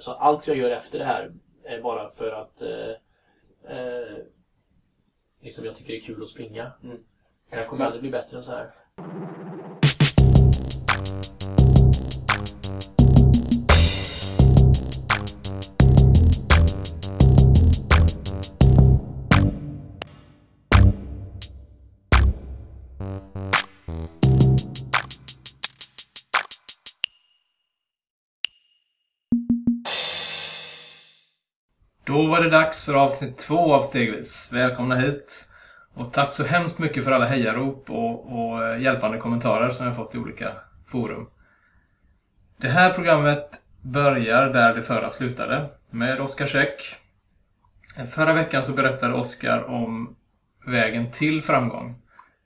så allt jag gör efter det här är bara för att eh, eh, liksom jag tycker det är kul att springa. Mm. Jag kommer aldrig bli bättre än så här. Då var det dags för avsnitt två av Stegvis. Välkomna hit. Och tack så hemskt mycket för alla hejarop och, och eh, hjälpande kommentarer som jag fått i olika forum. Det här programmet börjar där det förra slutade, med Oskar Käck. Förra veckan så berättade Oskar om vägen till framgång,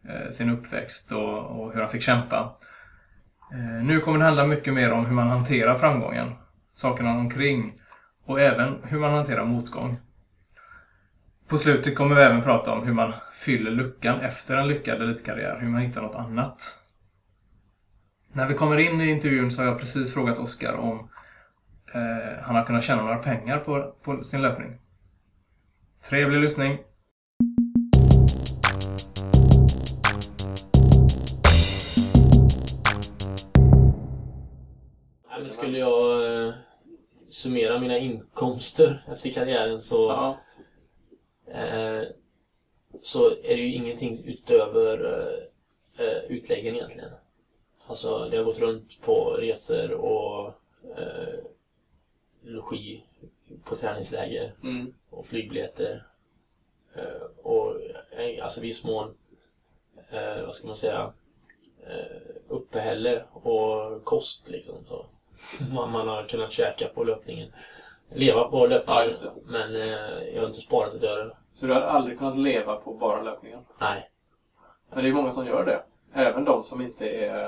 eh, sin uppväxt och, och hur han fick kämpa. Eh, nu kommer det handla mycket mer om hur man hanterar framgången, sakerna omkring och även hur man hanterar motgång. På slutet kommer vi även prata om hur man fyller luckan efter en lyckad elitkarriär, hur man hittar något annat. När vi kommer in i intervjun så har jag precis frågat Oskar om eh, han har kunnat tjäna några pengar på, på sin löpning. Trevlig lyssning! Ja, skulle jag eh, summera mina inkomster efter karriären så, Ja. eh, så är det ju ingenting utöver eh, utläggen egentligen. Alltså det har gått runt på resor och eh, logi på träningsläger Mm. och flygbiljetter. Eh, och eh, alltså viss mån, eh, vad ska man säga, eh, uppehälle och kost liksom. Så. Man, man har kunnat käka på löpningen. Leva på löpningen. Ja. Men eh, jag har inte sparat ett öre. Så du har aldrig kunnat leva på bara löpningen? Nej. Men det är många som gör det. Även de som inte är...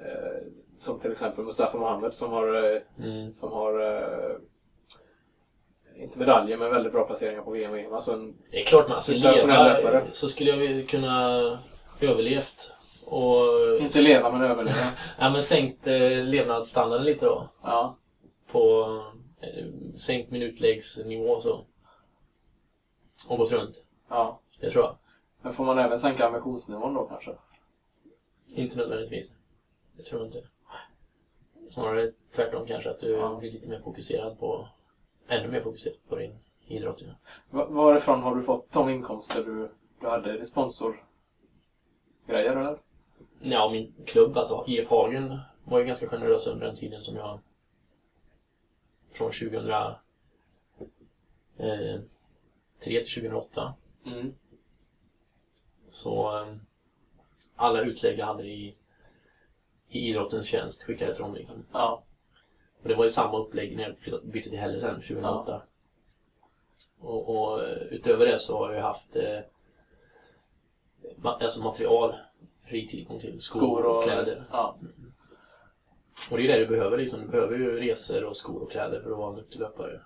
Eh, som till exempel Mustafa Mohamed som har, eh, Mm. som har eh, inte medaljer men väldigt bra placeringar på VM och EM. Alltså en, Det är klart man alltså leva löpare. så skulle jag kunna överlevt. Och inte leva men överleva. ja, men sänkt eh, levnadsstandarden lite då. Ja. på eh, sänkt minutläggsnivå så. Och gått runt. ja. Det tror jag. Men får man även sänka ambitionsnivån då kanske? Inte nödvändigtvis. Det tror jag inte. Snarare tvärtom kanske, att du Ja. blir lite mer fokuserad på, ännu mer fokuserad på din idrott. Ja. Va- Varifrån har du fått de inkomster du, du hade? Är det sponsorgrejer eller? Ja, min klubb, alltså IF Hagen, var ju ganska generös under den tiden som jag från 2003 till 2008 Mm. Så eh, alla utlägg jag hade i, i idrottens tjänst skickade jag till dem. Liksom. Ja. Och det var ju samma upplägg när jag bytte till Hälle sen, 2008. Och, och eh, utöver det så har jag haft eh, alltså material, fri tillgång till skor, Skor och och kläder. Ja. Och det är det du behöver liksom. Du behöver ju resor och skor och kläder för att vara en duktig löpare.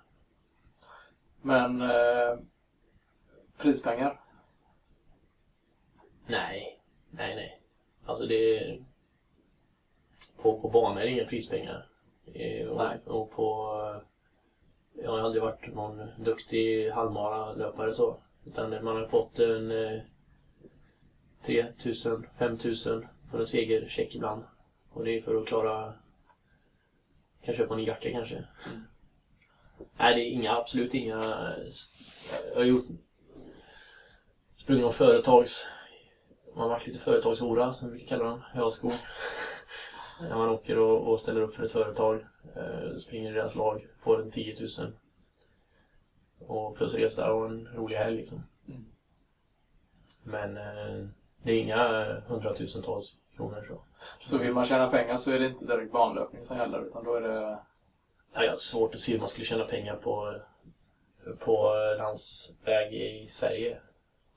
Men eh, prispengar? Nej, nej, nej. Alltså det är... På, på banan är det inga prispengar. Eh, Nej. Och, och på... eh, Jag har aldrig varit någon duktig halvmara-löpare så. Utan man har fått en... Eh, 3000, 5000 för en segercheck ibland. Och det är för att klara... Kan köpa en ny jacka kanske. Mm. Nej, det är inga, absolut inga... Jag har gjort... Sprungit någon företags... Man har varit lite företagshora, som vi kan kalla dem. Höskor. När man åker och, och ställer upp för ett företag, eh, springer i deras lag, får en 10 000. Och plus resa och en rolig helg liksom. Mm. Men eh, det är inga hundratusentals kronor så. Så vill man tjäna pengar så är det inte direkt banlöpning som gäller utan då är det... Ja, jag har svårt att se hur man skulle tjäna pengar på, på landsväg i Sverige.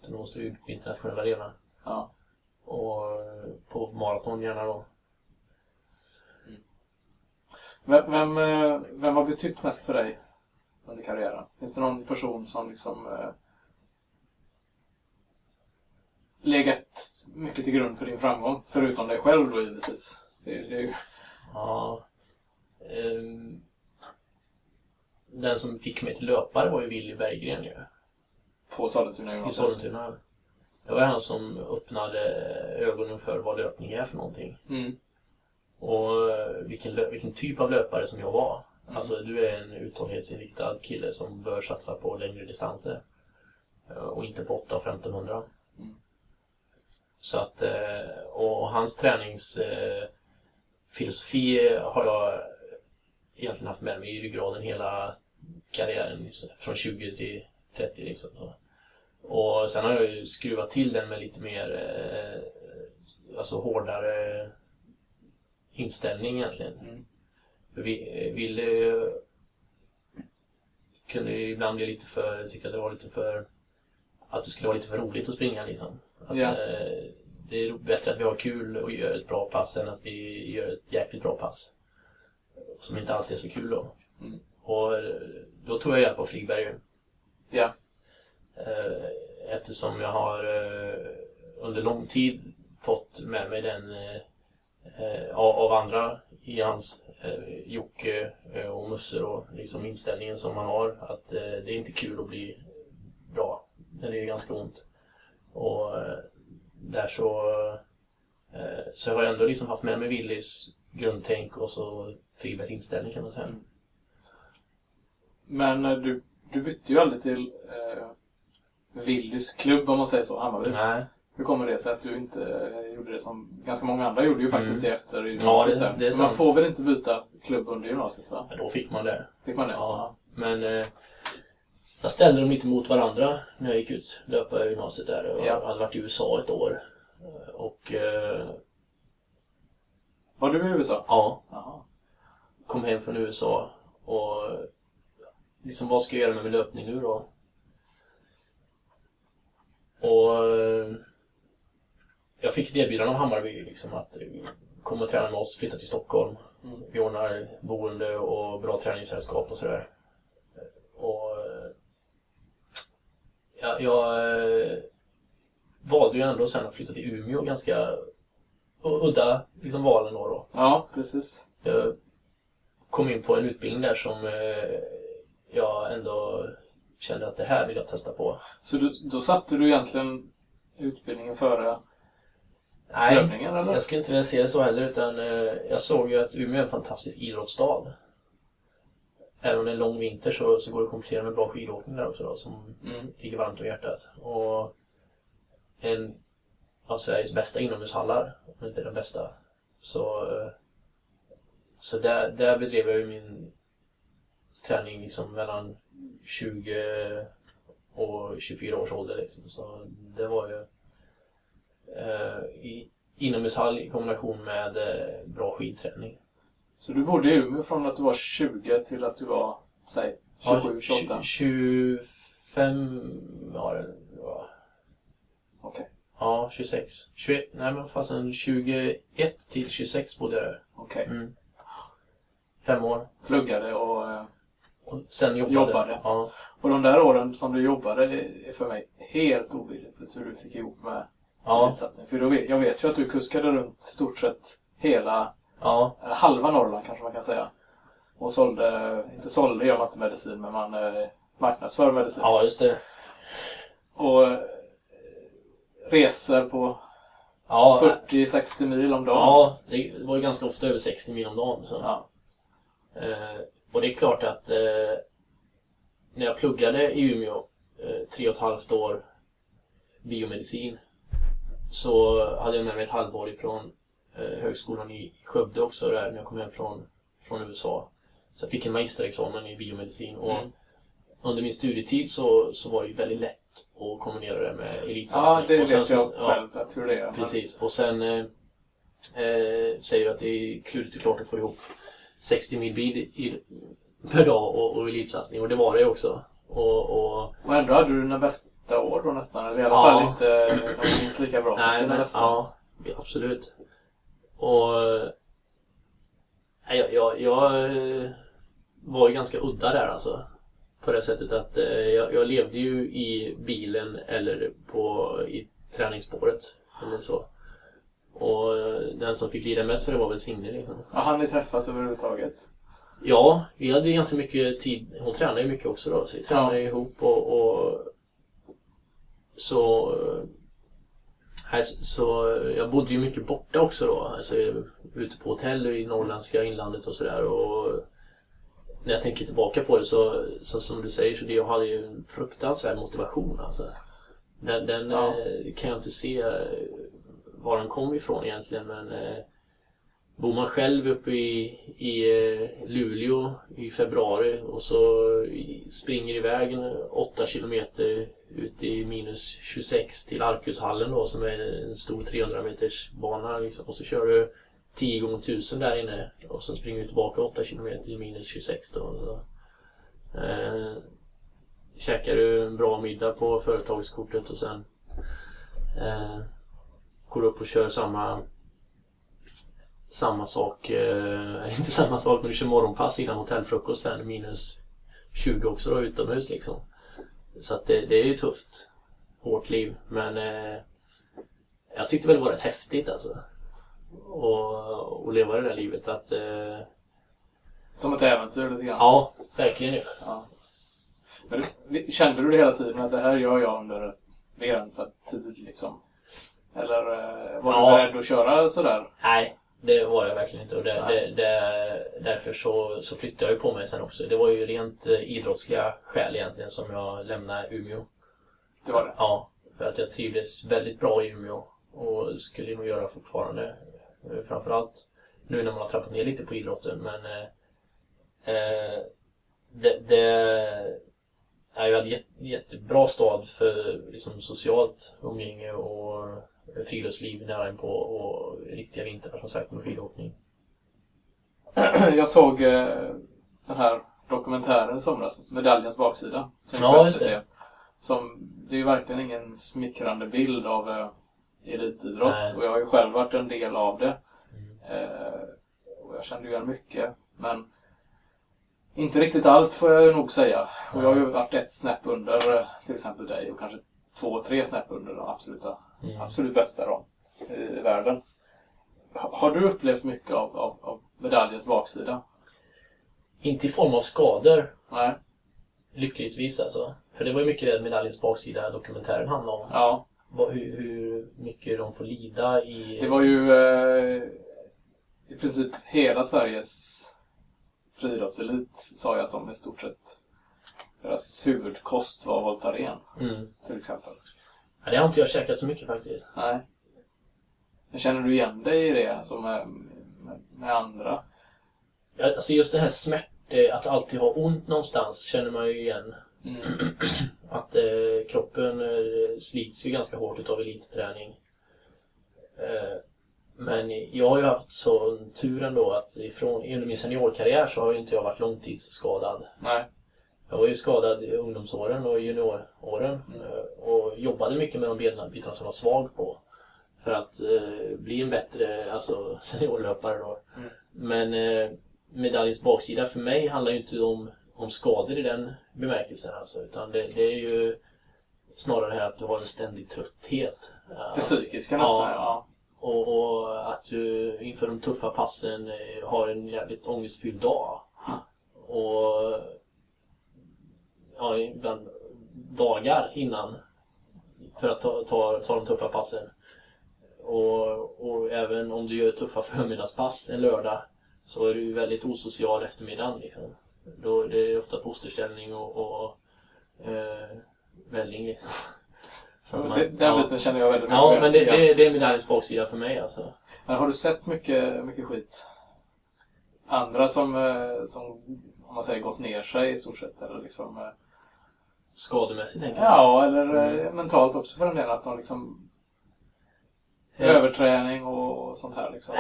Då måste vi ut på internationella arenan. Ja. Och på maraton gärna då. Vem, vem, eh, vem har betytt mest för dig under karriären? Finns det någon person som liksom eh, legat mycket till grund för din framgång? Förutom dig själv då givetvis. Det, det är ju... Ja. ehm, den som fick mig till löpare var ju Willy Berggren ju. På Sollentuna I. Sollentuna. Det var han som öppnade ögonen för vad löpning är för någonting. Mm. Och eh, vilken, vilken typ av löpare som jag var. Mm. Alltså du är en uthållighetsinriktad kille som bör satsa på längre distanser. Eh, Och inte på 8 och 1500. Mm. Så att, eh, och hans träningsfilosofi har jag egentligen haft med mig i ryggraden hela karriären. Från 20 till 30 liksom. Och sen har jag ju skruvat till den med lite mer eh, alltså hårdare inställning egentligen. Mm. Vi ville eh, kunde ibland bli lite för, tycka att det var lite för att det skulle vara lite för roligt att springa liksom. Att, Ja. eh, det är bättre att vi har kul och gör ett bra pass än att vi gör ett jäkligt bra pass. Som inte alltid är så kul då. Mm. Och eh, då tog jag hjälp av Frigberg. Ja. Eh, Eftersom jag har under lång tid fått med mig den av andra i hans Jocke och Musse och liksom inställningen som man har att det är inte kul att bli bra. Det är ganska ont. Och eh, där så eh, så har jag ändå liksom haft med mig Willys grundtänk och så Fribergs inställning kan man säga. Mm. Men eh, du, du bytte ju aldrig till eh, Willys klubb om man säger så, Hammarby. Nej, Hur kommer det sig att du inte gjorde det som ganska många andra gjorde ju faktiskt det efter Ja, gymnasiet? det- där. det För man får väl inte byta klubb under gymnasiet va? men då fick man det. Fick man det? Ja. Men eh, jag ställde dem lite mot varandra när jag gick ut löpa gymnasiet där. Och Ja. Jag hade varit i USA ett år. Och eh, Var du i USA? ja, Jaha. kom hem från USA och liksom vad ska jag göra med min löpning nu då? Och eh, jag fick ett erbjudande av Hammarby liksom att komma och träna med oss, flytta till Stockholm. Mm. Vi ordnar boende och bra träningssällskap och sådär. Och eh, jag, jag eh, valde ju ändå sen att flytta till Umeå ganska udda liksom valen då. då. Ja, precis. Jag kom in på en utbildning där som eh, jag ändå kände att det här vill jag testa på. Så du, då satte du egentligen utbildningen före Nej, löpningen eller? jag skulle inte vilja se det så heller utan eh, jag såg ju att Umeå är en fantastisk idrottsstad. Även om det är en lång vinter så, så går det att komplettera med bra skidåkning där också då, som Mm. ligger varmt om hjärtat. Och en av Sveriges bästa inomhushallar, om inte den bästa. Så, eh, så där, där bedrev jag ju min träning liksom mellan 20 och 24 års ålder. Liksom. Så det var ju eh, i inomhushall i kombination med eh, bra skidträning. Så du bodde i Umeå från att du var 20 till att du var, säg, 27, 28? Ja, 25 var det. Ja, Okej, Ja, 26. 21, nej men fasen 21 till 26 bodde jag där. okej. Mm. Fem år. Pluggade och... eh, Och sen jobbade. Jobbade. Ja. Och de där åren som du jobbade är för mig helt obegripligt hur du fick ihop med Ja. elitsatsning. För då vet, jag vet ju att du kuskade runt stort sett hela, Ja. halva Norrland kanske man kan säga. Och sålde, inte sålde gör man inte medicin, men man eh, marknadsför medicin. Ja, just det. Och eh, resor på Ja, 40-60 mil om dagen. ja, det var ju ganska ofta över 60 mil om dagen. Så. Ja. Eh, och det är klart att eh, när jag pluggade i Umeå tre och ett halvt år biomedicin så hade jag med mig ett halvår ifrån högskolan i Skövde också där när jag kom hem från, från USA. Så jag fick en magisterexamen i biomedicin och Mm. under min studietid så, så var det ju väldigt lätt att kombinera det med elitsatsning. Ja, det och sen vet så- jag ja, själv att hur det är. Precis, och sen eh, eh, säger du att det är klurigt och klart att få ihop 60 mil bil i, per dag och, och elitsatsning och det var det också. Och, och, Och ändå hade du dina bästa år då nästan. Eller i alla Ja. fall inte de minst lika bra som dina bästa. ja, absolut. Och eh, jag, jag, jag eh, var ju ganska udda där alltså. På det sättet att eh, jag, jag levde ju i bilen eller på, i träningsspåret. Eller så. Och den som fick lida mest för det var väl Signe liksom. Ja, hann ni träffas överhuvudtaget? Ja, vi hade ju ganska mycket tid. Hon tränar ju mycket också då, så vi tränade Ja. ihop och, och så, nej, så jag bodde ju mycket borta också då. Alltså, ute på hotell i norrländska inlandet och sådär. När jag tänker tillbaka på det så, så som du säger, så det, jag hade ju en fruktansvärd motivation. Alltså. Den, den Ja. eh, kan jag inte se var den kom ifrån egentligen. Men eh, bor man själv uppe i, i eh, Luleå i februari och så springer iväg 8 kilometer ut i minus 26 till Arkushallen då som är en stor 300 meters bana liksom. och så kör du 10 gånger 1000 där inne och sen springer du tillbaka 8 kilometer i minus 26 då. Så, eh, käkar du en bra middag på företagskortet och sen eh, går du upp och kör samma samma sak, eh, inte samma sak men du kör morgonpass innan hotellfrukost sen minus 20 också då utomhus liksom. Så att det, det är ju tufft. Hårt liv. Men eh, jag tyckte väl det var rätt häftigt alltså. Och, och leva det där livet att eh, Som ett äventyr lite grann. ja, verkligen ju. Ja. Men du, kände du det hela tiden att det här gör jag under begränsad tid liksom? Eller eh, var Ja. du beredd att köra sådär? Nej, det var jag verkligen inte och det, det, det, därför så, så flyttade jag ju på mig sen också. Det var ju rent eh, idrottsliga skäl egentligen som jag lämnade Umeå. Det var det? Ja, för att jag trivdes väldigt bra i Umeå och skulle nog göra fortfarande. Eh, Framförallt nu när man har trappat ner lite på idrotten men eh, eh, det, det är ju en jätte, jättebra stad för liksom, socialt umgänge och friluftsliv nära inpå och riktiga vintrar som sagt med skidåkning. jag såg eh, den här dokumentären i somras, Medaljens baksida. Som Ja, just det. Som, det är ju verkligen ingen smickrande bild av eh, elitidrott. Nej. Och jag har ju själv varit en del av det. Mm. Eh, och jag kände ju igen mycket. Men inte riktigt allt får jag nog säga. Och jag har ju varit ett snäpp under eh, till exempel dig och kanske två, tre snäpp under de absoluta, Mm. absolut bästa då, i världen. Ha- Har du upplevt mycket av, av, av medaljens baksida? Inte i form av skador, Nej. lyckligtvis alltså. För det var ju mycket det medaljens baksida dokumentären handlade om. Ja, Hur, hur mycket de får lida i... det var ju eh, i princip hela Sveriges friidrottselit sa ju att de i stort sett deras huvudkost var Voltaren Mm. till exempel. Ja, det har inte jag käkat så mycket faktiskt. Nej. Men Känner du igen dig i det alltså med, med, med andra? Ja, Alltså just den här smärt... Att alltid ha ont någonstans känner man ju igen. Mm. Att eh, kroppen eh, slits ju ganska hårt utav elitträning. Eh, men jag har ju haft sån tur ändå att ifrån, under min seniorkarriär så har ju inte jag varit långtidsskadad. Nej. Jag var ju skadad i ungdomsåren och junioråren eh, och jobbade mycket med de benbitarna som jag var svag på. För att eh, bli en bättre alltså, seniorlöpare då. Mm. Men eh, medaljens baksida för mig handlar ju inte om, om skador i den bemärkelsen alltså, utan det, det är ju snarare det här att du har en ständig trötthet. Det psykiska nästan, Ja. ja. och, och att du inför de tuffa passen eh, har en jävligt ångestfylld dag. Och ja, ibland dagar innan för att ta, ta, ta de tuffa passen. Och, och även om du gör tuffa förmiddagspass en lördag så är du väldigt osocial eftermiddagen. Liksom. Då är det ofta fosterställning och, och eh, välling. Liksom. Så man- det, den ja. biten känner jag väldigt mycket Ja, men det, det, det är medaljens baksida för mig alltså. Men har du sett mycket, mycket skit? Andra som, eh, som, om man säger, gått ner sig i stort sett? Eller liksom, eh, Skademässigt tänker jag. ja, eller eh, mentalt också för en del. Att de liksom... Eh, Överträning och sånt här liksom.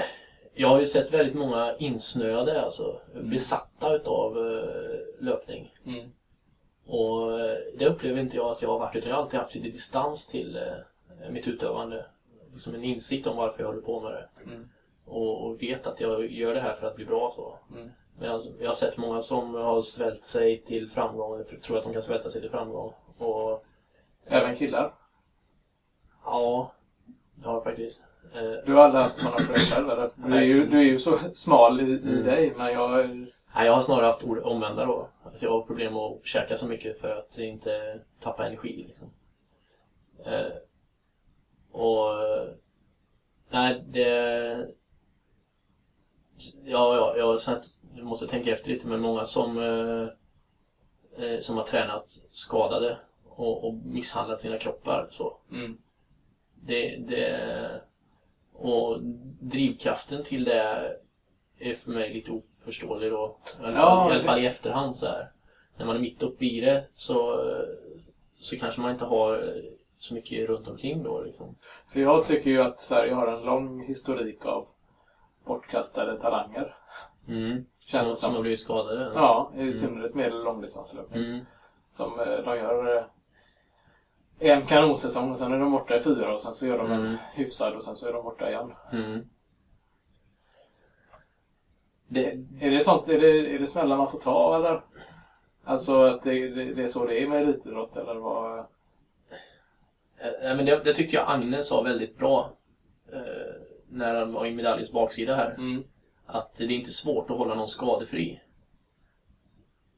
Jag har ju sett väldigt många insnöade, alltså besatta utav eh, löpning. Mm. Och det upplever inte jag att jag har varit, utan jag har alltid haft lite distans till mitt utövande. Liksom en insikt om varför jag håller på med det. Mm. Och, och vet att jag gör det här för att bli bra så. Mm. Men jag har sett många som har svält sig till framgång, eller tror att de kan svälta sig till framgång. Och Även killar. ja, det har jag faktiskt. Eh, Du har aldrig haft sådana problem själv eller? Du är ju, du är ju så smal i, i Mm. dig, men jag... Nej, jag har snarare haft ord- omvända då. Alltså jag har problem med att käka så mycket för att inte tappa energi. Liksom. Eh, och... Nej, det... Ja, ja, jag, sen, jag måste tänka efter lite, men många som, eh, eh, som har tränat skadade och, och misshandlat sina kroppar. Så. Mm. Det, det, och drivkraften till det är för mig lite oförståelig då. I alla fall, Ja, i, alla fall i efterhand så här. När man är mitt uppe i det så, så kanske man inte har så mycket runt omkring då liksom. För jag tycker ju att Sverige har en lång historik av bortkastade talanger. Mm. Känns som, som har blivit skadade. Ja, i synnerhet medel och långdistanslöpning. Mm. Som eh, de gör eh, en kanonsäsong och sen är de borta i fyra och sen så gör de en Mm. hyfsad och sen så är de borta igen. Mm. Det, är det sånt, är det, är det smällar man får ta eller? Alltså att det, det, det är så det är med elitidrott eller vad? Eh, men det, det tyckte jag Agne sa väldigt bra. Eh, när han var i medaljens baksida här. Mm. Att det är inte svårt att hålla någon skadefri.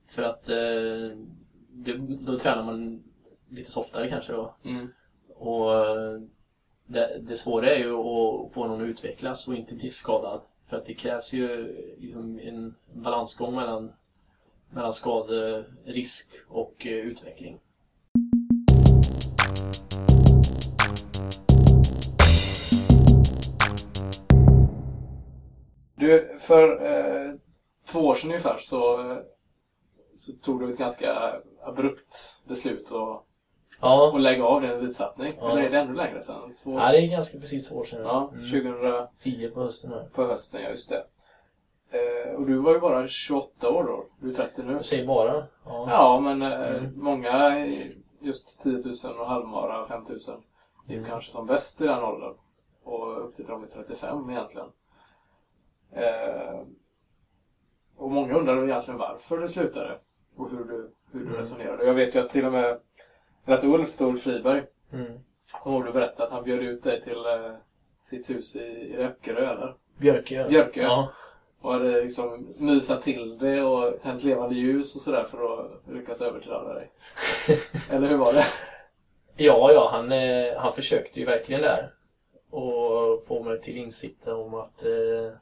För att eh, det, då tränar man lite softare kanske då. Mm. Och eh, det, det svåra är ju att få någon att utvecklas och inte bli skadad. För att det krävs ju liksom en balansgång mellan, mellan skaderisk och eh, utveckling. Du, för eh, två år sedan ungefär så, eh, så tog du ett ganska abrupt beslut att, Ja, att lägga av din elitsatsning. Ja. Eller är det ännu längre sedan? Två, ja det är ganska precis två år sedan. ja, Mm. 2010 på hösten här. på hösten, ja just det. Eh, och du var ju bara 28 år då. Du är 30 nu. Jag säger bara. Ja. Ja, men eh, Mm. många, just 10 000 och halvmara 5 000 är ju Mm. kanske som bäst i den åldern. Och upp till de är 35 egentligen. Eh, och många undrar egentligen varför du slutade och hur du, hur du Mm. resonerade. Jag vet ju att till och med att Ulf, Ulf Friberg, Mm. kommer du berättade att han bjöd ut dig till eh, sitt hus i, i Öckerö, eller? Björkö. Björkö. Ja. Och hade liksom mysat till det och tänt levande ljus och sådär för att lyckas övertala dig. Eller hur var det? Ja, ja, han, eh, han försökte ju verkligen där. Och få mig till insikt om att eh,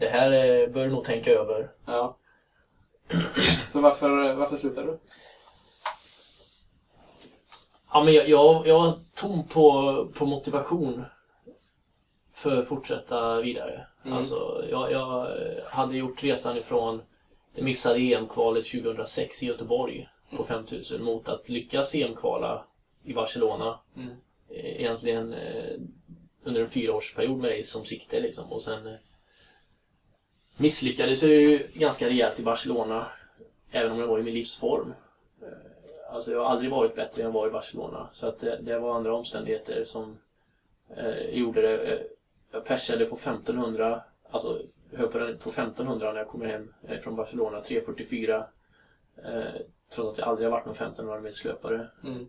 det här eh, bör du nog tänka över. Ja. Så varför, varför slutade du? Ja, men jag, jag, jag var tom på, på motivation för att fortsätta vidare. Mm. Alltså, jag, jag hade gjort resan ifrån det missade EM-kvalet 2006 i Göteborg på 5000 mot att lyckas EM-kvala i Barcelona. Mm. Eh, Egentligen eh, under en fyraårsperiod med dig som sikte liksom. Och sen misslyckades jag ju ganska rejält i Barcelona. Även om jag var i min livsform. Eh, Alltså jag har aldrig varit bättre än jag var i Barcelona. Så att det, det var andra omständigheter som eh, gjorde det. Eh, jag persade på 1500, alltså höll på, den, på 1500 när jag kommer hem eh, från Barcelona, 3.44. Eh, trots att jag aldrig har varit någon 1500 meters löpare. Mm.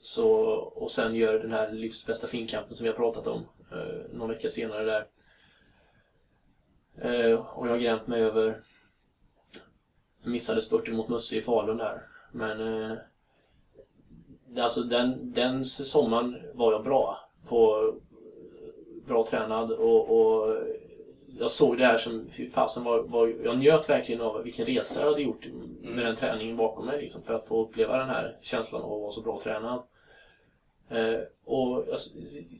Så, och sen gör den här livsbästa finkampen som vi har pratat om eh, någon vecka senare där. Eh, och jag har grämt mig över missade spurten mot Musse i Falun där. Men eh, alltså den, den sommaren var jag bra på bra tränad och, och jag såg det här som, fy fasen var, var, jag njöt verkligen av vilken resa jag hade gjort med den träningen bakom mig liksom, för att få uppleva den här känslan av att vara så bra tränad. Eh, och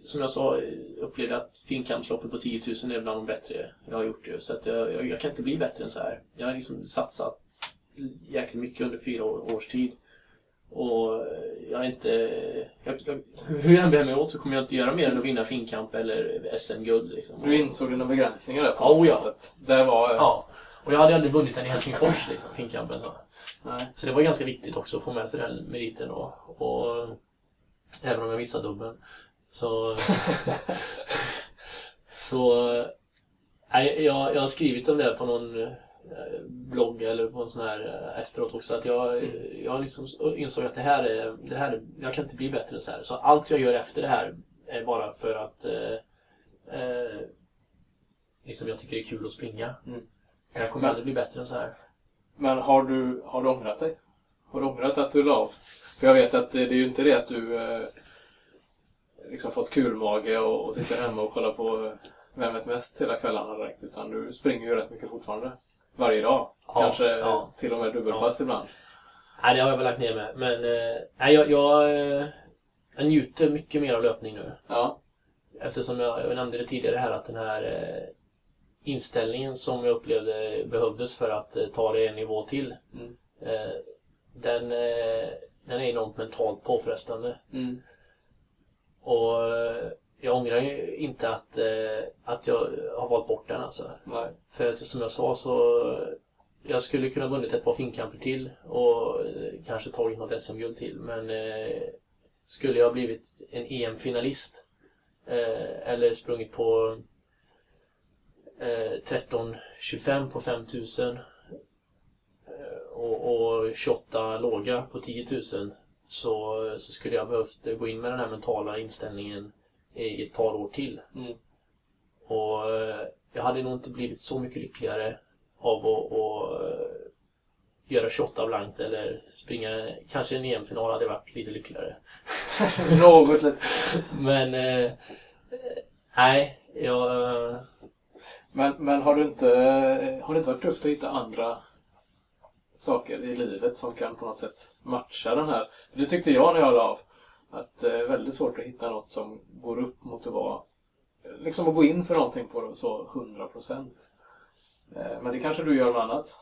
som jag sa, upplevde jag att finkampsloppet på 10 000 är bland de bättre jag har gjort det. Så att jag, jag, kan inte bli bättre än så här. Jag har liksom satsat jäkligt mycket under fyra år, års tid. Och jag är inte... Jag, jag, hur jag än bär mig åt så kommer jag inte göra mer än att vinna finkamp eller SM-guld. Liksom. Du insåg dina begränsningar där på Ja, något ja. sättt. Det var... Ja. Och jag hade aldrig vunnit den i Helsingfors, liksom, finkampen. Så. Nej. så det var ganska viktigt också att få med sig den meriten. Och, och även om jag missade dubbeln. Så... så... Nej, jag, jag har skrivit om det på någon eh, blogg eller på en sån här eh, efteråt också. Att jag, jag liksom insåg att det här är, det här är, jag kan inte bli bättre än så här. Så allt jag gör efter det här är bara för att eh, eh, liksom jag tycker det är kul att springa. Mm. Jag kommer Men- aldrig bli bättre än så här. Men har du, har du ångrat dig? Har du ångrat att du la av? För jag vet att det, det är ju inte det att du eh, liksom fått kulmage och, och sitter hemma och kollar på eh, Vem vet mest hela kvällarna direkt. Utan du springer ju rätt mycket fortfarande. Varje dag. Ja, Kanske ja. till och med dubbelpass ibland. Nej, det har jag väl lagt ner med. Men eh, nej, jag, jag, eh, jag njuter mycket mer av löpning nu. Ja. Eftersom jag, jag nämnde det tidigare här att den här inställningen som jag upplevde behövdes för att ta det en nivå till. Mm. Den, den är enormt mentalt påfrestande. Mm. Och eh, jag ångrar ju inte att, eh, att jag har valt bort den alltså. Nej. För att, som jag sa så jag skulle kunna vunnit ett par finkamper till och eh, kanske tagit något SM-guld till. Men skulle jag blivit en EM-finalist eller sprungit på eh, 13.25 på 5000 eh, och, och 28 låga på 10 000 så, så skulle jag behövt gå in med den här mentala inställningen i ett par år till. Mm. Och eh, jag hade nog inte blivit så mycket lyckligare av att, att eh, göra 28 blankt eller springa, kanske en EM-final hade varit lite lyckligare. Något lite. Men eh, nej, jag... eh, Men, men har, du inte, har det inte varit tufft att hitta andra saker i livet som kan på något sätt matcha den här? Det tyckte jag när jag la av. Att det är väldigt svårt att hitta något som går upp mot att vara... Liksom att gå in för någonting på det så 100 procent. Men det kanske du gör med annat?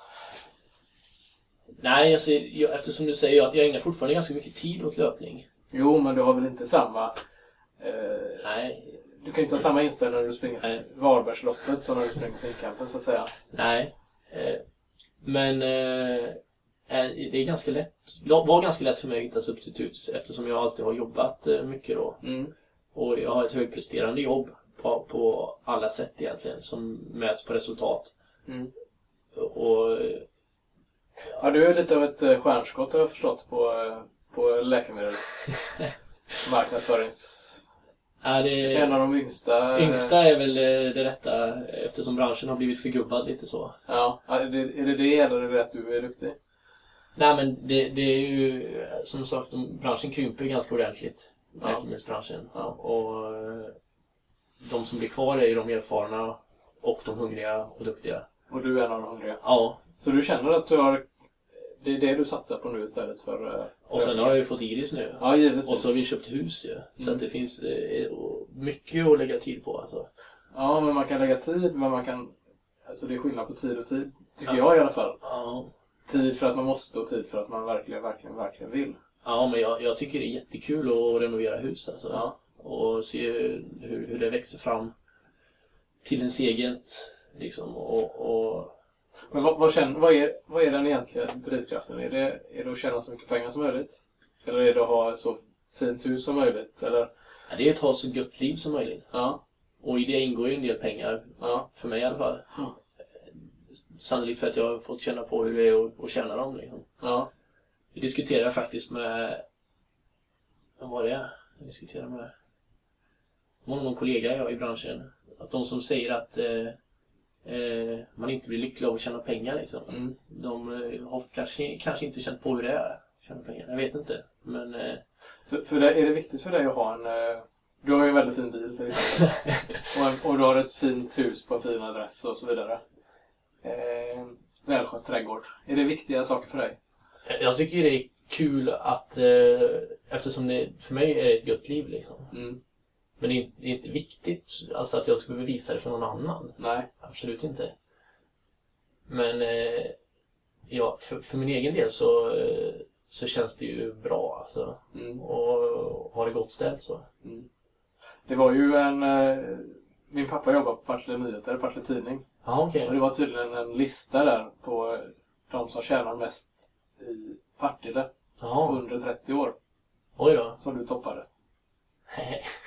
Nej, alltså, jag, eftersom du säger att jag ägnar fortfarande ganska mycket tid åt löpning. Jo, men du har väl inte samma... Eh, Nej, du kan ju inte ha samma inställning när du springer. Varbergsloppet som när du springer Finnkampen så att säga. nej. Eh, men eh, eh, det är ganska lätt, det var ganska lätt för mig att hitta substitut eftersom jag alltid har jobbat eh, mycket då. Mm. Och jag har ett högpresterande jobb på, på alla sätt egentligen som mäts på resultat. Mm. Och Ja, du är lite av ett eh, stjärnskott har jag förstått på, på läkemedels marknadsförings... är det, En av de yngsta... eh, yngsta är väl eh, det rätta eftersom branschen har blivit förgubbad lite så. Ja, ja, är det, är det det eller är det att du är duktig? Nej men det, det är ju som sagt, branschen krymper ganska ordentligt. Ja. Läkemedelsbranschen. Ja. Och eh, de som blir kvar är ju de erfarna och de hungriga och duktiga. Och du är en av de hungriga. Ja, Så du känner att du har... Det är det du satsar på nu istället för... och sen har jag ju fått Iris nu. Ja, givetvis. Och så har vi köpt hus ju. Så Mm. att det finns eh, mycket att lägga tid på alltså. Ja, men man kan lägga tid, men man kan... Alltså det är skillnad på tid och tid. Tycker Ja. jag i alla fall. Ja, Tid för att man måste och tid för att man verkligen, verkligen, verkligen vill. ja men jag, jag tycker det är jättekul att renovera hus alltså. Ja. Och se hur, hur det växer fram till ens eget. Liksom. Och, och Men vad, vad, känner, vad, är, vad är den egentliga drivkraften? Är det, är det att tjäna så mycket pengar som möjligt? Eller är det att ha ett så fint hus som möjligt? Eller? ja, det är att ha så gött liv som möjligt. Ja, Och i det ingår ju en del pengar, ja, för mig i alla fall. Ja. Sannolikt för att jag har fått känna på hur det är att, att tjäna dem. Liksom. ja. Det diskuterade faktiskt med... Vad var det? Jag diskuterade med... Det var någon kollega jag i branschen. Att de som säger att eh, eh, man inte blir lycklig av att tjäna pengar liksom. Mm. De eh, har kanske, kanske inte känt på hur det är att tjäna pengar. Jag vet inte. Men eh, Så för det, är det viktigt för dig att ha en... eh, Du har ju en väldigt fin bil till exempel. och, och du har ett fint hus på en fin adress och så vidare. Eh, välskött trädgård. Är det viktiga saker för dig? jag tycker det är kul att... Eh, eftersom det, för mig är det ett gött liv liksom. Mm. Men det är, inte, det är inte viktigt alltså, att jag ska bevisa det för någon annan. Nej. Absolut inte. Men eh, ja, för, för min egen del så, eh, så känns det ju bra alltså. Mm. Och har det gott ställt så. Mm. Det var ju en... eh, Min pappa jobbar på Partille Nyheter, Partille Tidning. Ja, okej. Och det var tydligen en lista där på de som tjänar mest i Partille Jaha, under 30 år. oj då. Som du toppade.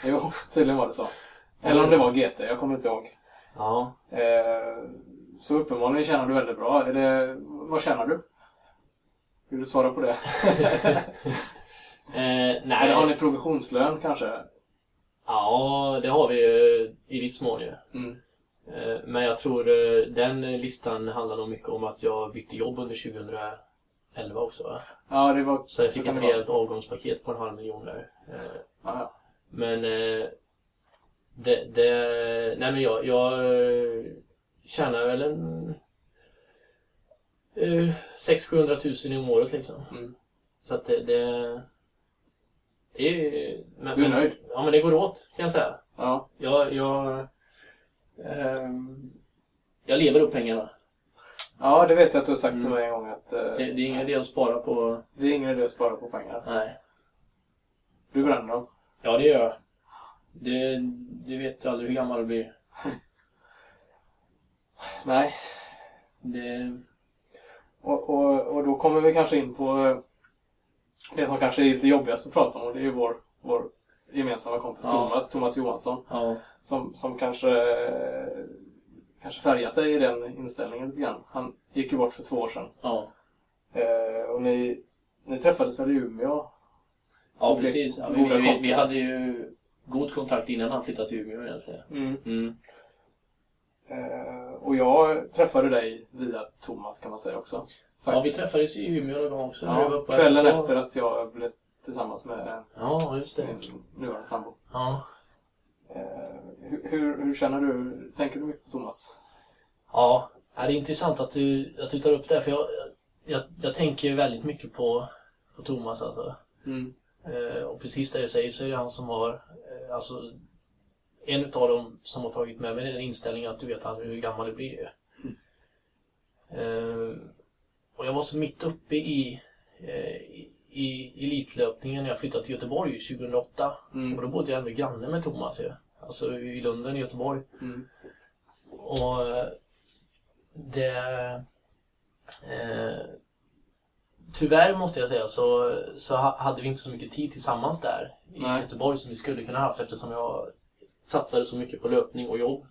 Jo, tydligen var det så. Eller om det var GT, jag kommer inte ihåg. ja. Eh, så uppenbarligen tjänar du väldigt bra. Är det, vad tjänar du? Vill du svara på det? Eh, nej. Eller har ni provisionslön kanske? Ja, det har vi ju i viss mån ju. Mm. Eh, Men jag tror eh, den listan handlar nog mycket om att jag bytte jobb under 2011 också. Va? Ja, det var... Så jag fick ett rejält avgångspaket på en halv miljon där. Eh, Men det, det, nej men jag, jag eh, tjänar väl en eh, 600 000 om året liksom. Mm. Så att det, det, det är... Men, Du är nöjd? Ja men det går åt kan jag säga. ja. Jag, jag, ehm, jag lever upp pengarna. Ja, det vet jag att du har sagt till Mm. mig en gång att eh, Det, det är ingen idé att spara på... det är ingen idé att spara på pengar. Nej. Du bränner dem. Ja det gör jag. Det, det vet jag aldrig hur gammal du blir. Nej. Det, Och, och, och då kommer vi kanske in på eh, det som kanske är lite jobbigast att prata om och det är ju vår, vår gemensamma kompis Ja. Thomas, Thomas Johansson. ja. Som, som kanske, kanske färgat dig i den inställningen lite grann. Han gick ju bort för två år sedan. Ja. Eh, och ni, ni träffades väl i Umeå? Ja, Och precis. Ja, vi, vi, vi hade ju god kontakt innan han flyttade till Umeå egentligen. Mm. Eh, och jag träffade dig via Thomas kan man säga också. Ja, vi träffades i Umeå någon gång också. Ja, kvällen på. efter att jag blev tillsammans med Ja, just det. min nuvarande sambo. Ja. Eh, hur, hur, hur känner du? Tänker du mycket på Thomas? Ja, ja, det är intressant att du, att du tar upp det. För jag, jag, jag tänker väldigt mycket på, på Thomas. Alltså. Mm. Eh, och precis det jag säger så är det han som har... Eh, alltså, en utav dem som har tagit med mig den inställningen att du vet aldrig hur gammal du blir. Eh, och jag var så mitt uppe i, i, i elitlöpningen när jag flyttade till Göteborg 2008. Och Mm. då bodde jag ändå granne med Thomas ju. Alltså i Lunden i Göteborg. Mm. Och det... Eh, tyvärr måste jag säga så, så ha- hade vi inte så mycket tid tillsammans där i Nej. Göteborg som vi skulle kunna haft eftersom jag satsade så mycket på löpning och jobb.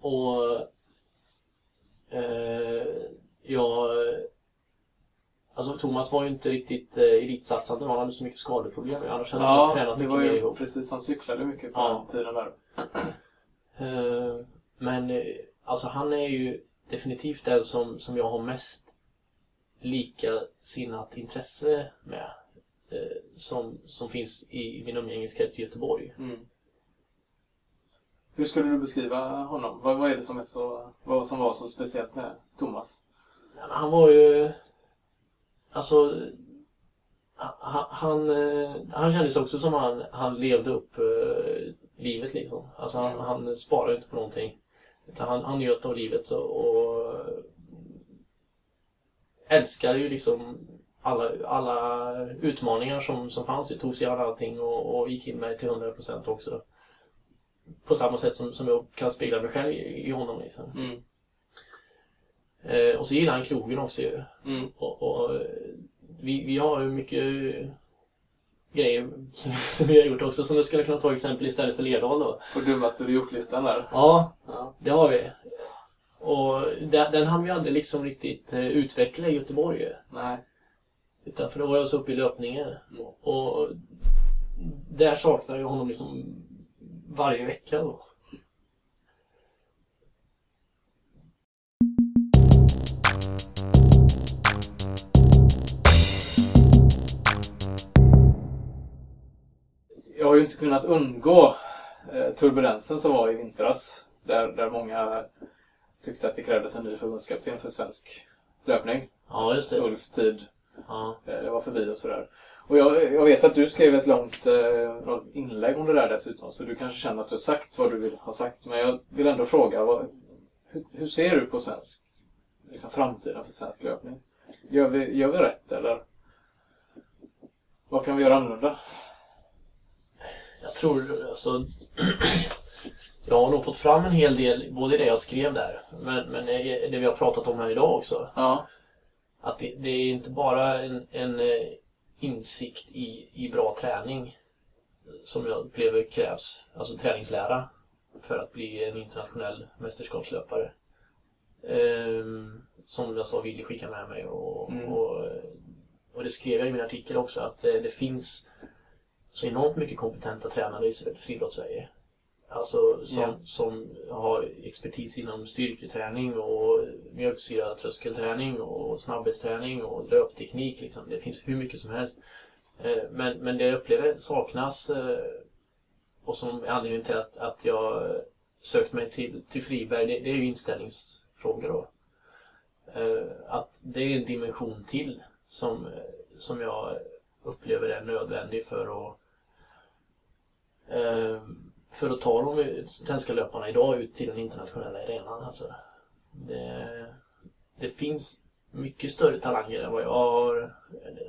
Och eh, jag... Alltså Thomas var ju inte riktigt eh, elitsatsande, han hade så mycket skadeproblem. Annars hade vi Ja, tränat det mycket mer ihop. precis. Han cyklade mycket på Ja. den tiden där. Eh, Men eh, alltså han är ju definitivt den som, som jag har mest likasinnat intresse med. eh, Som, som finns i, min umgängeskrets i Göteborg. Mm. Hur skulle du beskriva honom? Vad, vad är det som, är så, vad som var så speciellt med Thomas? Han var ju... Alltså... Han, han, eh, han kändes också som han, han levde upp eh, livet liksom. Alltså han, Mm. han sparade inte på någonting. Utan han, han njöt av livet och, och älskade ju liksom alla, alla utmaningar som, som fanns. Det tog sig an allting och, och gick in med till 100% också. På samma sätt som, som jag kan spegla mig själv i, i honom liksom. Mm. Eh, och så gillar han krogen också ju. Mm. Och, och vi, vi har ju mycket grejer som, som vi har gjort också som jag skulle kunna ta exempel istället för Lerdal då. På dummaste vi gjort-listan där. Ja, Ja. det har vi. Och den, den hann vi aldrig liksom riktigt eh, utveckla i Göteborg. Nej. Utan för då var jag så uppe i löpningen. Och där saknar jag honom liksom varje vecka då. Jag har ju inte kunnat undgå eh, turbulensen som var i vintras. Där, där många tyckte att det krävdes en ny förbundskapten för svensk löpning. Ja, just det. Ulfs tid Ja, eh, var förbi och sådär. Och jag, jag vet att du skrev ett långt eh, inlägg om det där dessutom, så du kanske känner att du har sagt vad du vill ha sagt. Men jag vill ändå fråga, vad, hur, hur ser du på svensk, liksom framtiden för svensk löpning? Gör vi, gör vi rätt eller? Vad kan vi göra annorlunda? jag tror alltså... jag har nog fått fram en hel del, både i det jag skrev där, men, men det vi har pratat om här idag också. Ja. Att det, det är inte bara en, en eh, insikt i, i bra träning som jag upplever krävs, alltså träningslära, för att bli en internationell mästerskapslöpare. Ehm, som jag sa, Willy skickade med mig och, Mm. och, och det skrev jag i min artikel också att eh, det finns så enormt mycket kompetenta tränare i friidrotts-Sverige. Alltså som, Ja. som har expertis inom styrketräning och mjölksyratröskelträning och snabbhetsträning och löpteknik. Liksom. Det finns hur mycket som helst. Eh, Men, men det jag upplever saknas eh, och som är anledningen till att, att jag sökt mig till, till Friberg, det, det är ju inställningsfrågor då. Eh, Att det är en dimension till som, som jag upplever är nödvändig för att för att ta de svenska löparna idag ut till den internationella arenan. Alltså. Det, det finns mycket större talanger än vad jag har.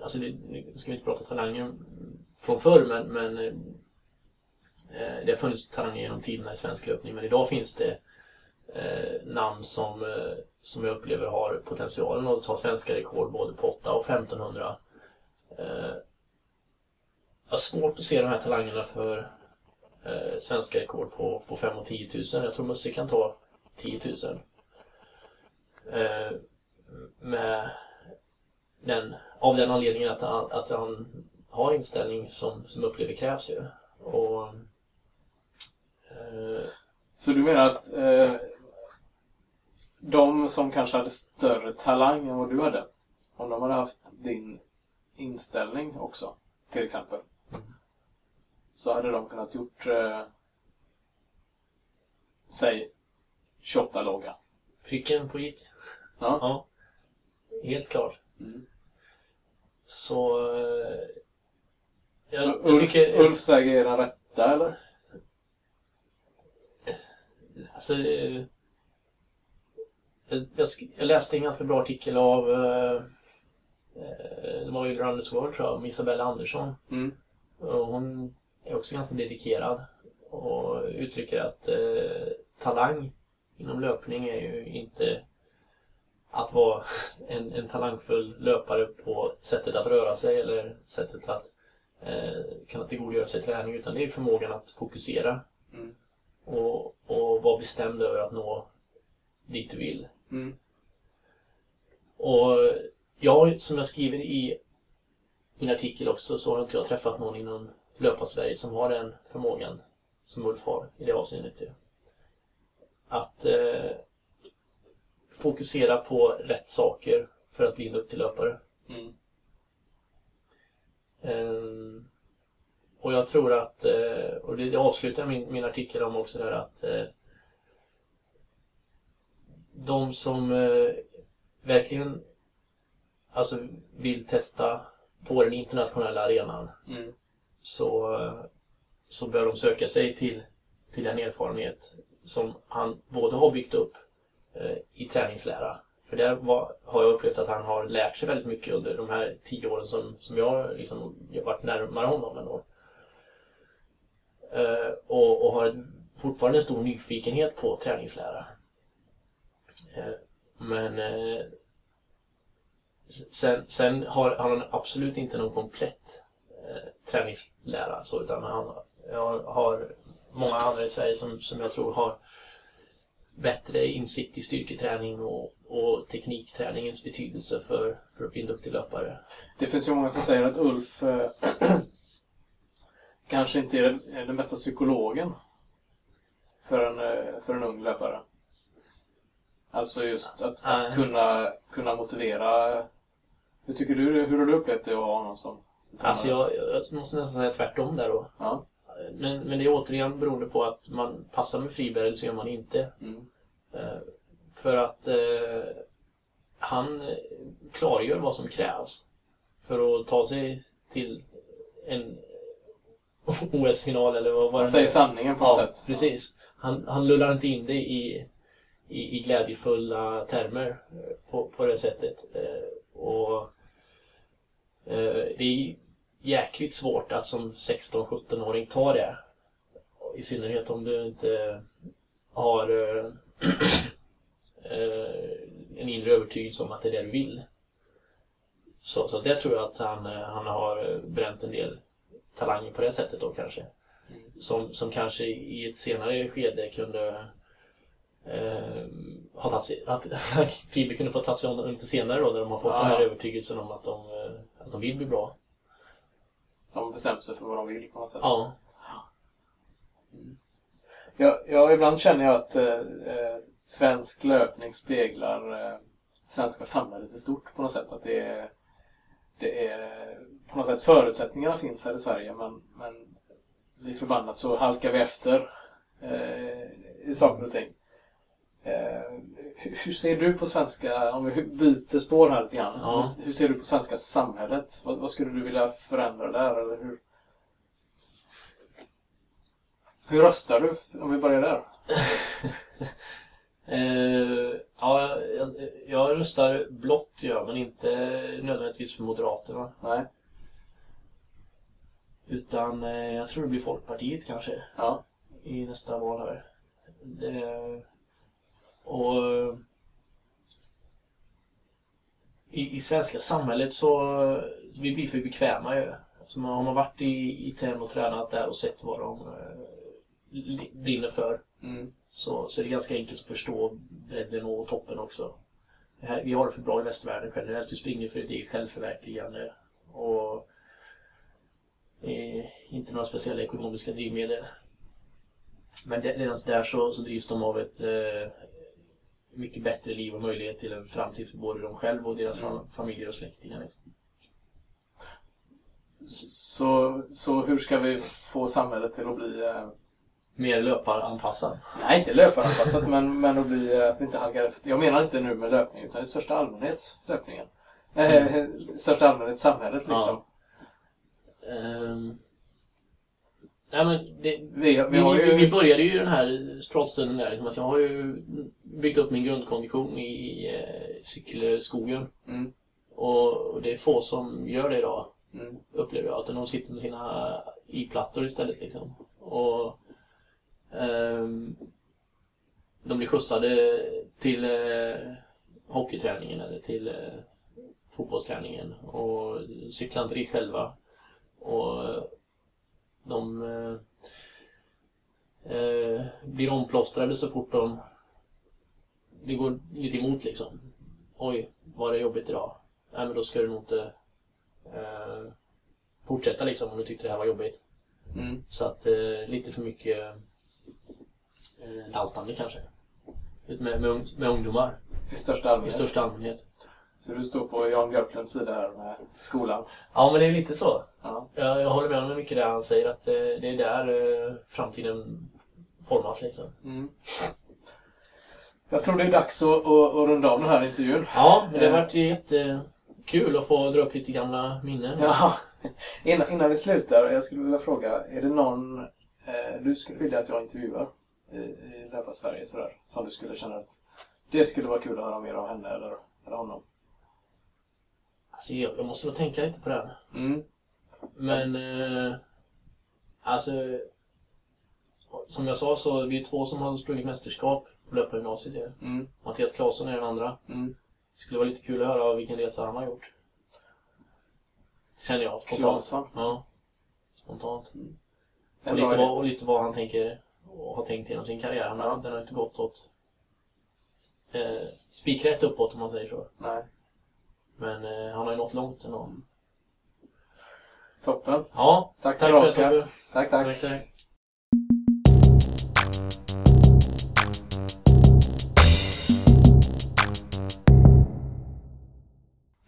Alltså det, nu ska vi inte prata talanger från förr men, men eh, det har funnits talanger genom tiderna i svensk löpning men idag finns det eh, namn som, eh, som jag upplever har potentialen att ta svenska rekord både på 8 och 1500. Eh, jag har svårt att se de här talangerna för eh, svenska rekord på, på 5 och 10 000. Jag tror Musse kan ta 10 000. Eh, med den, av den anledningen att han, att han har inställning som, som upplever krävs ju. Och, eh, Så du menar att eh, de som kanske hade större talang än vad du hade, om de hade haft din inställning också, till exempel, så hade de kunnat gjort, eh, säg, 28 logga. pricken på it. Ja. Ja, helt klart. Mm. Så... Eh, jag, så Ulfs, tycker... Ulfs väg är den rätta, eller? Alltså, eh, jag, jag, jag läste en ganska bra artikel av eh, eh, det var ju Runners World tror jag, om Isabella Andersson. Mm. Och hon är också ganska dedikerad och uttrycker att eh, talang inom löpning är ju inte att vara en, en talangfull löpare på sättet att röra sig eller sättet att eh, kunna tillgodogöra sig träning utan det är förmågan att fokusera Mm. och, och vara bestämd över att nå dit du vill. Mm. Och jag, som jag skriver i min artikel också, så har inte jag träffat någon inom löpar-Sverige som har den förmågan som Ulf har i det avseendet. ju. Att eh, fokusera på rätt saker för att bli en duktig löpare. Mm. Ehm, och jag tror att, eh, och det, det avslutar min, min artikel om också där att eh, de som eh, verkligen alltså vill testa på den internationella arenan Mm så, så bör de söka sig till, till den erfarenhet som han både har byggt upp eh, i träningslära. För där var, har jag upplevt att han har lärt sig väldigt mycket under de här tio åren som, som jag har liksom, varit närmare honom ändå. Eh, och, och har fortfarande en stor nyfikenhet på träningslära. Eh, men eh, sen, sen har, har han absolut inte någon komplett träningslära så, utan han jag har många andra i Sverige som, som jag tror har bättre insikt i styrketräning och, och teknikträningens betydelse för, för att bli en duktig löpare. Det finns ju många som säger att Ulf eh, kanske inte är den, är den bästa psykologen för en, eh, för en ung löpare. Alltså just att, att kunna, kunna motivera. Hur tycker du, hur har du upplevt det att ha honom som? Alltså jag, jag måste nästan säga tvärtom där då. Ja. Men, men det är återigen beroende på att man passar med Friberg eller så gör man inte. Mm. Eh, För att eh, han klargör vad som krävs för att ta sig till en OS-final eller vad, Han det säger är. sanningen på något Ja, sätt. precis. Han, han lullar inte in det i, i, i glädjefulla termer eh, på, på det sättet. Eh, Och eh, Det är jäkligt svårt att som 16-17-åring ta det. I synnerhet om du inte har eh, eh, en inre övertygelse om att det är det du vill. Så, så det tror jag att han, eh, han har bränt en del talanger på det sättet då kanske. Som, som kanske i ett senare skede kunde eh, ha tagit sig, att Friberg kunde få ta sig om lite senare då när de har fått Ja, den här övertygelsen om att de, att de vill bli bra. De har bestämt sig för vad de vill på något sätt. Ja. Ja, ja, ibland känner jag att eh, eh, svensk löpning speglar eh, svenska samhället i stort på något sätt. Att det är, det är på något sätt förutsättningarna finns här i Sverige men, men lik förbannat så halkar vi efter eh, i saker och ting. Eh, hur- ser du på svenska, om vi byter spår här lite grann. Ja. Hur ser du på svenska samhället? Vad, vad skulle du vilja förändra där? Eller hur? Hur röstar du? Om vi börjar där. Eh, ja, jag, jag röstar blått, ja, men inte nödvändigtvis för Moderaterna. Nej. Utan eh, jag tror det blir Folkpartiet kanske Ja. i nästa val här. Det, och i, i svenska samhället så vi blir för bekväma ju. Alltså man, har man varit i, i Täby och tränat där och sett vad de eh, brinner för Mm. så, så är det ganska enkelt att förstå bredden och toppen också. Här, vi har det för bra i västvärlden generellt. Du springer för ditt eget självförverkligande. Och eh, inte några speciella ekonomiska drivmedel. Men redan där så, så drivs de av ett eh, mycket bättre liv och möjlighet till en framtid för både dem själva och deras Mm. fam- familjer och släktingar. Liksom. Så, så hur ska vi få samhället till att bli, eh, Mer löparanpassad. nej inte löparanpassat, men, men att bli, eh, att vi inte halkar efter. Jag menar inte nu med löpning, utan i största allmänhet löpningen. Eh, i största allmänhet samhället liksom. Ehm, nej men det, Vi, vi ju... vi började ju den här pratstunden där. liksom, att Jag har ju byggt upp min grundkondition i eh, cykelskogen. Mm, Och det är få som gör det idag, mm, upplever jag. Utan de sitter med sina i-plattor istället. Liksom. Och ehm, De blir skjutsade till eh, hockeyträningen eller till eh, fotbollsträningen. Och cyklar inte dit själva. Och de eh, eh, blir omplåstrade så fort de... Det går lite emot liksom. Oj, var det jobbigt idag? Nej, men då ska du nog inte eh, fortsätta liksom om du tyckte det här var jobbigt. mm. Så att eh, lite för mycket eh, daltande kanske. Med, med, med ungdomar I största i allmänhet. största allmänhet. Så du står på Jan Björklunds sida här med skolan. Ja, men det är lite så. Ja. Jag, jag håller med om mycket det han säger att eh, det är där eh, framtiden formas liksom. Mm. Jag tror det är dags att, att, att runda av den här intervjun. Ja, men det har Eh. varit jättekul att få dra upp lite gamla minnen. Ja. Innan, innan vi slutar, jag skulle vilja fråga, är det någon du skulle vilja att jag intervjuar i, i Löpa Sverige sådär? Som du skulle känna att det skulle vara kul att höra mer av henne eller, eller honom? Alltså, jag, jag måste nog tänka lite på det. Mm. Men eh, alltså som jag sa så är vi två som har sprungit mästerskap på löpargymnasiet. ju. Mm. Mattias Claesson är den andra. Mm. Det skulle vara lite kul att höra vilken resa han har gjort. Känner jag spontant. Claesson. Ja. Spontant. En Och lite, vad, och lite vad han tänker och har tänkt genom sin karriär. Han har. Den har inte gått åt eh, spikrätt uppåt om man säger så. Nej. Men eh, han har ju nått långt ändå. Toppen. Ja, Tack, tack för. Tobbe. Tack, tack. Tack, tack.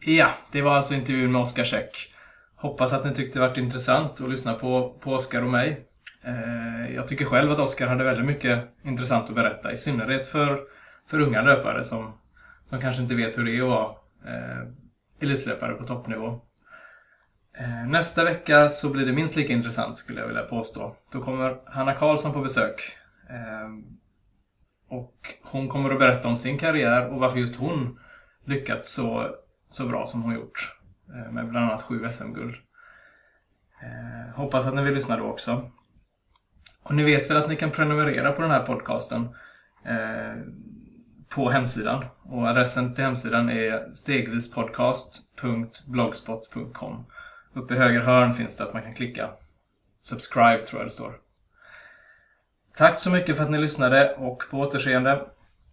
Ja, det var alltså intervjun med Oskar Käck. Hoppas att ni tyckte det var intressant att lyssna på, på Oskar och mig. Eh, jag tycker själv att Oskar hade väldigt mycket intressant att berätta, i synnerhet för, för unga löpare som, som kanske inte vet hur det är att vara eh, elitlöpare på toppnivå. Eh, nästa vecka så blir det minst lika intressant skulle jag vilja påstå. Då kommer Hanna Karlsson på besök. Eh, och hon kommer att berätta om sin karriär och varför just hon lyckats så så bra som hon gjort. eh, Med bland annat sju SM-guld. Eh, hoppas att ni vill lyssna då också. Och ni vet väl att ni kan prenumerera på den här podcasten eh, på hemsidan. Och adressen till hemsidan är stegvispodcast.blogspot.com. Uppe i höger hörn finns det att man kan klicka subscribe tror jag det står. Tack så mycket för att ni lyssnade och på återseende.